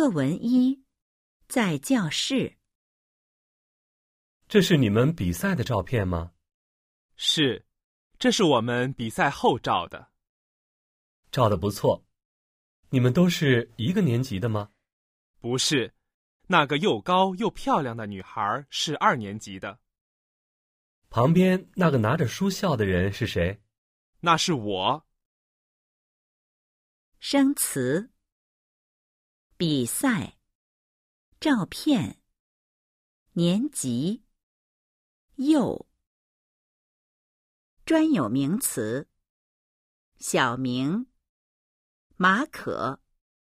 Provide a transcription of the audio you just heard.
课文一，在教室。这是你们比赛的照片吗？是，这是我们比赛后照的。照的不错。你们都是一个年级的吗？不是，那个又高又漂亮的女孩是二年级的。旁边那个拿着书笑的人是谁？那是我。生词：比赛、照片、年级、幼。专有名词：小明、马可。